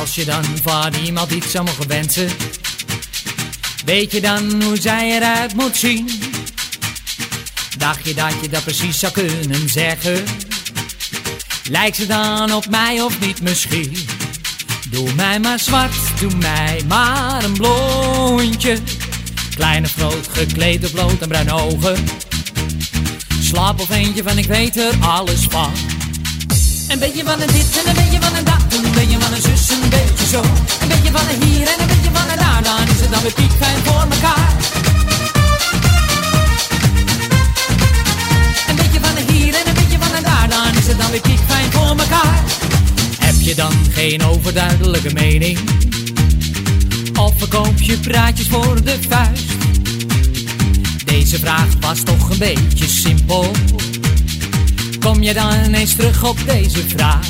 Als je dan van iemand iets zou mogen wensen, weet je dan hoe zij eruit moet zien? Dacht je dat je dat precies zou kunnen zeggen? Lijkt ze dan op mij of niet misschien? Doe mij maar zwart, doe mij maar een blondje. Klein of groot, gekleed op bloot en bruine ogen. Slaap of eentje van ik weet er alles van. Een beetje van een dit en een beetje van een dat. Een beetje van een zus, een beetje zo. Een beetje van een hier en een beetje van een daar. Dan is het dan weer piekfijn voor elkaar. Een beetje van een hier en een beetje van een daar. Dan is het dan weer piekfijn voor elkaar. Heb je dan geen overduidelijke mening? Of verkoop je praatjes voor de vuist? Deze vraag was toch een beetje simpel kom je dan ineens terug op deze vraag?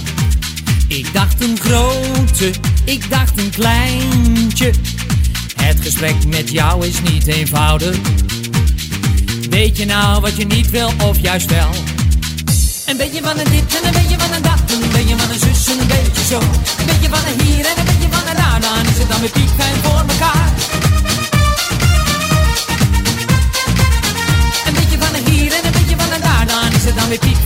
Ik dacht een grote, ik dacht een kleintje. Het gesprek met jou is niet eenvoudig. Weet je nou wat je niet wil of juist wel? Een beetje van een dit en een beetje van een dat. Een beetje van een zus en een beetje zo. Een beetje van een hier en een beetje van een daar. Dan is het dan weer piekfijn voor elkaar. Een beetje van een hier en een beetje van een daar. Dan is het dan weer piekfijn.